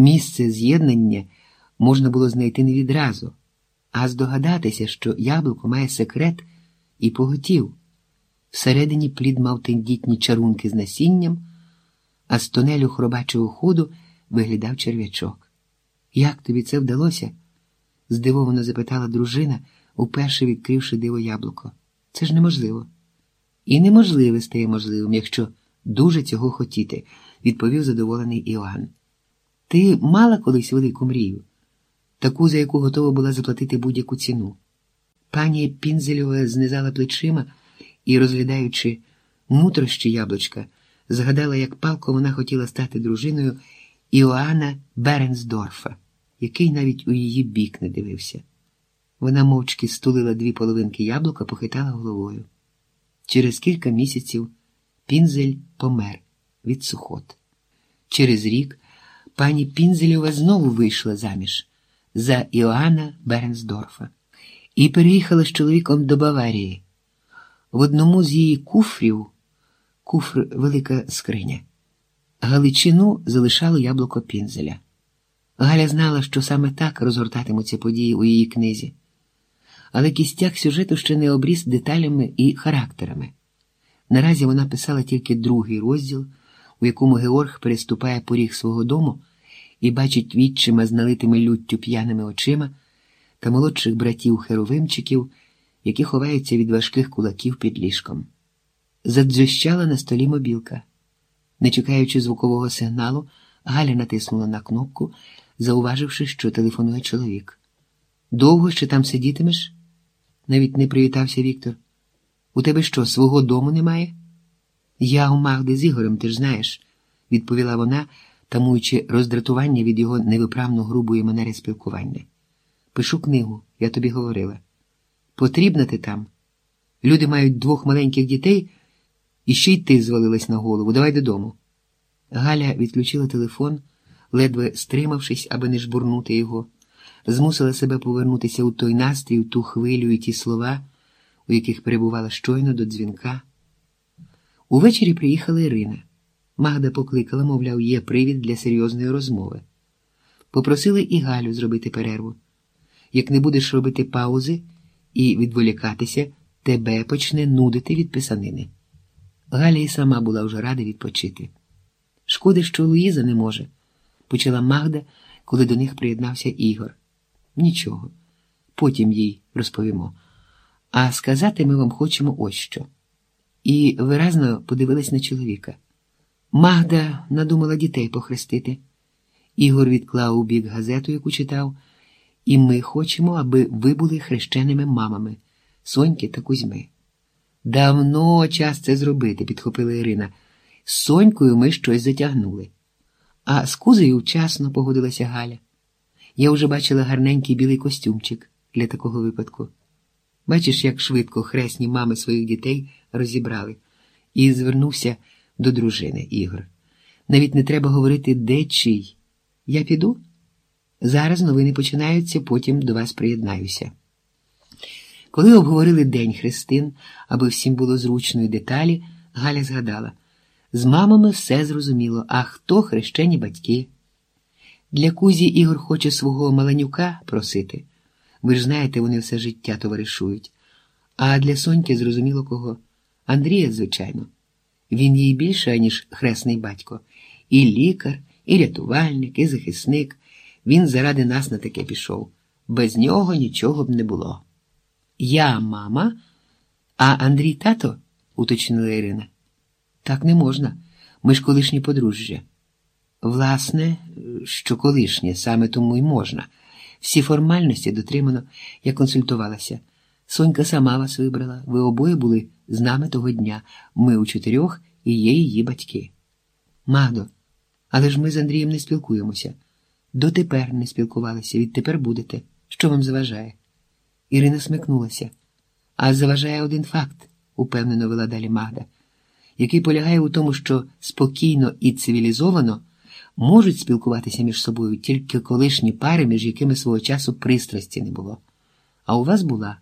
Місце з'єднання можна було знайти не відразу, а здогадатися, що яблуко має секрет і поготів. Всередині плід мав тендітні чарунки з насінням, а з тунелю хробачого ходу виглядав черв'ячок. Як тобі це вдалося? здивовано запитала дружина, уперше відкривши диво яблуко. Це ж неможливо. І неможливе стає можливим, якщо дуже цього хотіти, відповів задоволений Іоанн. Ти мала колись велику мрію, таку, за яку готова була заплатити будь-яку ціну. Пані Пінзельова знизала плечима і, розглядаючи нутрощі яблучка, згадала, як палко вона хотіла стати дружиною Іоанна Беренсдорфа, який навіть у її бік не дивився. Вона мовчки стулила дві половинки яблука, похитала головою. Через кілька місяців Пінзель помер від сухот. Через рік пані Пінзельова знову вийшла заміж за Іоанна Беренсдорфа і переїхала з чоловіком до Баварії. В одному з її куфрів, куфр велика скриня, Галичину залишало яблуко Пінзеля. Галя знала, що саме так розгортатимуться події у її книзі, але кістяк сюжету ще не обріз деталями і характерами. Наразі вона писала тільки другий розділ, у якому Георг переступає поріг свого дому і бачить відчима з налитими люттю п'яними очима та молодших братів херовимчиків, які ховаються від важких кулаків під ліжком. Задзющала на столі мобілка. Не чекаючи звукового сигналу, Галя натиснула на кнопку, зауваживши, що телефонує чоловік. Довго ще там сидітимеш? Навіть не привітався Віктор. У тебе що, свого дому немає? Я у Магди з Ігорем, ти ж знаєш, відповіла вона, тамуючи роздратування від його невиправно грубої манери спілкування. Пишу книгу, я тобі говорила. Потрібна ти там. Люди мають двох маленьких дітей, і ще й ти звалилась на голову. Давай додому. Галя відключила телефон, ледве стримавшись, аби не жбурнути його, змусила себе повернутися у той настрій, у ту хвилю і ті слова, у яких перебувала щойно до дзвінка. Увечері приїхала Ірина. Магда покликала, мовляв, є привід для серйозної розмови. Попросили і Галю зробити перерву. Як не будеш робити паузи і відволікатися, тебе почне нудити від писанини. Галя і сама була вже рада відпочити. Шкоди, що Луїза не може, почала Магда, коли до них приєднався Ігор. Нічого, потім їй розповімо. А сказати ми вам хочемо ось що. І виразно подивилась на чоловіка. Магда надумала дітей похрестити. Ігор відклав у бік газету, яку читав, і ми хочемо, аби ви були хрещеними мамами Соньки та Кузьми. Давно час це зробити, підхопила Ірина. З Сонькою ми щось затягнули. А з Кузею вчасно погодилася Галя. Я вже бачила гарненький білий костюмчик для такого випадку. Бачиш, як швидко хресні мами своїх дітей розібрали, і звернувся до дружини Ігор. Навіть не треба говорити, де чий. Я піду. Зараз новини починаються, потім до вас приєднаюся. Коли обговорили День Христин, аби всім було зручно і деталі, Галя згадала з мамами все зрозуміло, а хто хрещені батьки? Для Кузі Ігор хоче свого маленюка просити. Ви ж знаєте, вони все життя товаришують. А для Соньки зрозуміло кого? Андрія, звичайно. Він їй більше, ніж хресний батько. І лікар, і рятувальник, і захисник. Він заради нас на таке пішов. Без нього нічого б не було. Я мама, а Андрій тато, уточнила Ірина. Так не можна. Ми ж колишні подружжя. Власне, що колишнє, саме тому й можна. Всі формальності дотримано, я консультувалася. Сонька сама вас вибрала. Ви обоє були з нами того дня. Ми у чотирьох і є її батьки. Магдо, але ж ми з Андрієм не спілкуємося. Дотепер не спілкувалися, відтепер будете. Що вам заважає? Ірина смикнулася. А заважає один факт, упевнено вела далі Магда, який полягає у тому, що спокійно і цивілізовано можуть спілкуватися між собою тільки колишні пари, між якими свого часу пристрасті не було. А у вас була.